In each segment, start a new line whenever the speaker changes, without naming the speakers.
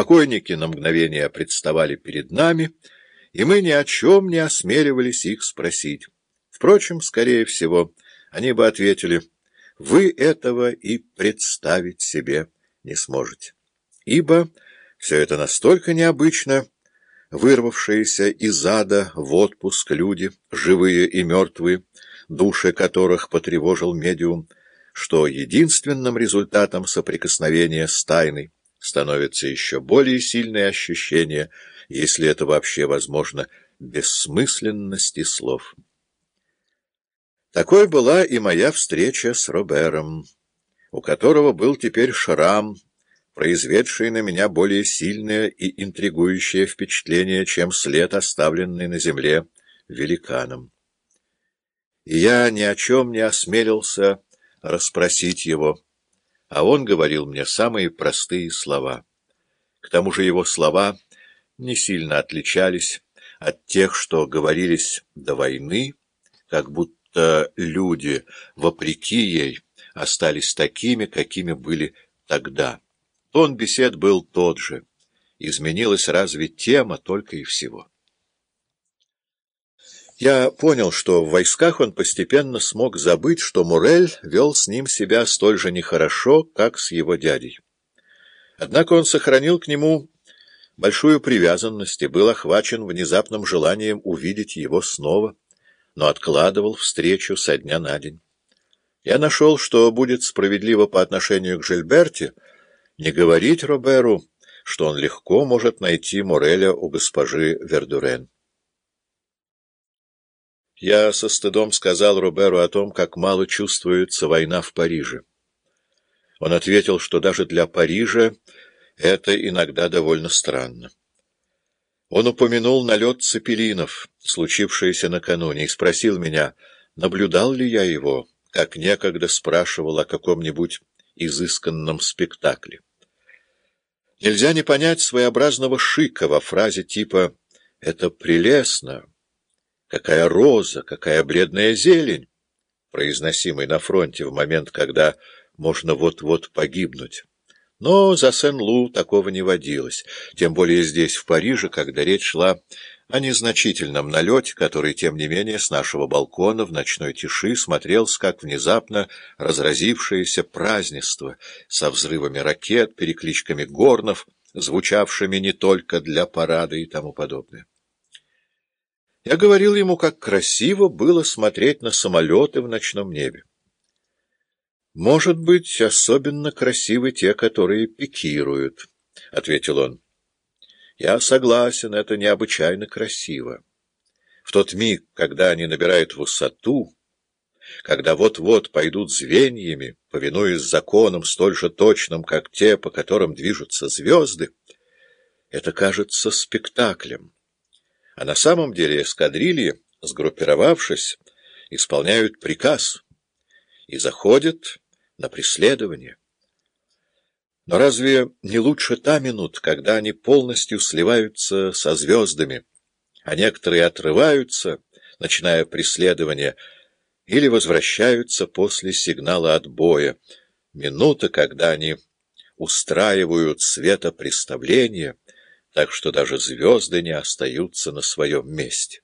Покойники на мгновение представали перед нами, и мы ни о чем не осмеливались их спросить. Впрочем, скорее всего, они бы ответили, «Вы этого и представить себе не сможете». Ибо все это настолько необычно, вырвавшиеся из ада в отпуск люди, живые и мертвые, души которых потревожил медиум, что единственным результатом соприкосновения с тайной становится еще более сильное ощущение, если это вообще возможно, бессмысленности слов. Такой была и моя встреча с Робером, у которого был теперь шрам, произведший на меня более сильное и интригующее впечатление, чем след, оставленный на земле великаном. И я ни о чем не осмелился расспросить его, а он говорил мне самые простые слова. К тому же его слова не сильно отличались от тех, что говорились до войны, как будто люди, вопреки ей, остались такими, какими были тогда. Тон бесед был тот же. Изменилась разве тема только и всего. Я понял, что в войсках он постепенно смог забыть, что Мурель вел с ним себя столь же нехорошо, как с его дядей. Однако он сохранил к нему большую привязанность и был охвачен внезапным желанием увидеть его снова, но откладывал встречу со дня на день. Я нашел, что будет справедливо по отношению к Жильберте не говорить Роберу, что он легко может найти Мореля у госпожи Вердурен. Я со стыдом сказал Роберу о том, как мало чувствуется война в Париже. Он ответил, что даже для Парижа это иногда довольно странно. Он упомянул налет цепелинов, случившийся накануне, и спросил меня, наблюдал ли я его, как некогда спрашивал о каком-нибудь изысканном спектакле. Нельзя не понять своеобразного шика во фразе типа «это прелестно», Какая роза, какая бледная зелень, произносимой на фронте в момент, когда можно вот-вот погибнуть. Но за Сен-Лу такого не водилось, тем более здесь, в Париже, когда речь шла о незначительном налете, который, тем не менее, с нашего балкона в ночной тиши смотрелся, как внезапно разразившееся празднество со взрывами ракет, перекличками горнов, звучавшими не только для парада и тому подобное. Я говорил ему, как красиво было смотреть на самолеты в ночном небе. «Может быть, особенно красивы те, которые пикируют», — ответил он. «Я согласен, это необычайно красиво. В тот миг, когда они набирают высоту, когда вот-вот пойдут звеньями, повинуясь законам столь же точным, как те, по которым движутся звезды, это кажется спектаклем». А на самом деле эскадрильи, сгруппировавшись, исполняют приказ и заходят на преследование. Но разве не лучше та минут, когда они полностью сливаются со звездами, а некоторые отрываются, начиная преследование, или возвращаются после сигнала отбоя, минута, когда они устраивают светопреставление, так что даже звезды не остаются на своем месте.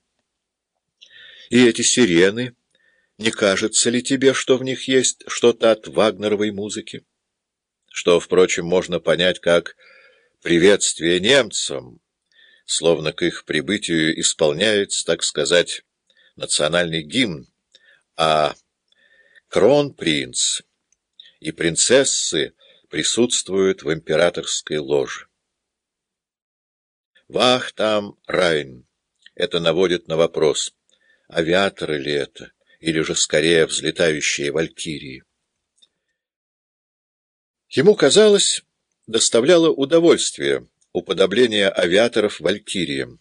И эти сирены, не кажется ли тебе, что в них есть что-то от вагнеровой музыки? Что, впрочем, можно понять как приветствие немцам, словно к их прибытию исполняется, так сказать, национальный гимн, а кронпринц и принцессы присутствуют в императорской ложе. Вах там Райн. Это наводит на вопрос, авиаторы ли это, или же скорее взлетающие валькирии. Ему казалось, доставляло удовольствие уподобление авиаторов валькириям.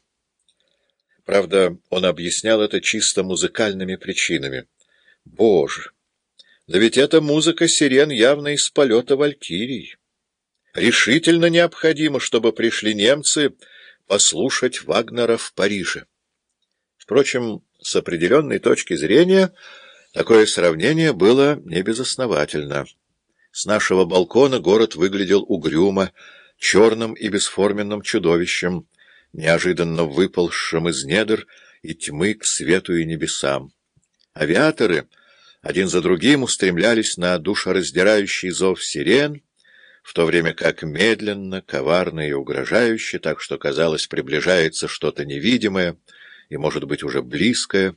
Правда, он объяснял это чисто музыкальными причинами. Боже! Да ведь эта музыка сирен явно из полета валькирий. Решительно необходимо, чтобы пришли немцы послушать Вагнера в Париже. Впрочем, с определенной точки зрения, такое сравнение было небезосновательно. С нашего балкона город выглядел угрюмо, черным и бесформенным чудовищем, неожиданно выползшим из недр и тьмы к свету и небесам. Авиаторы один за другим устремлялись на душераздирающий зов сирен, в то время как медленно, коварно и угрожающе, так что, казалось, приближается что-то невидимое и, может быть, уже близкое,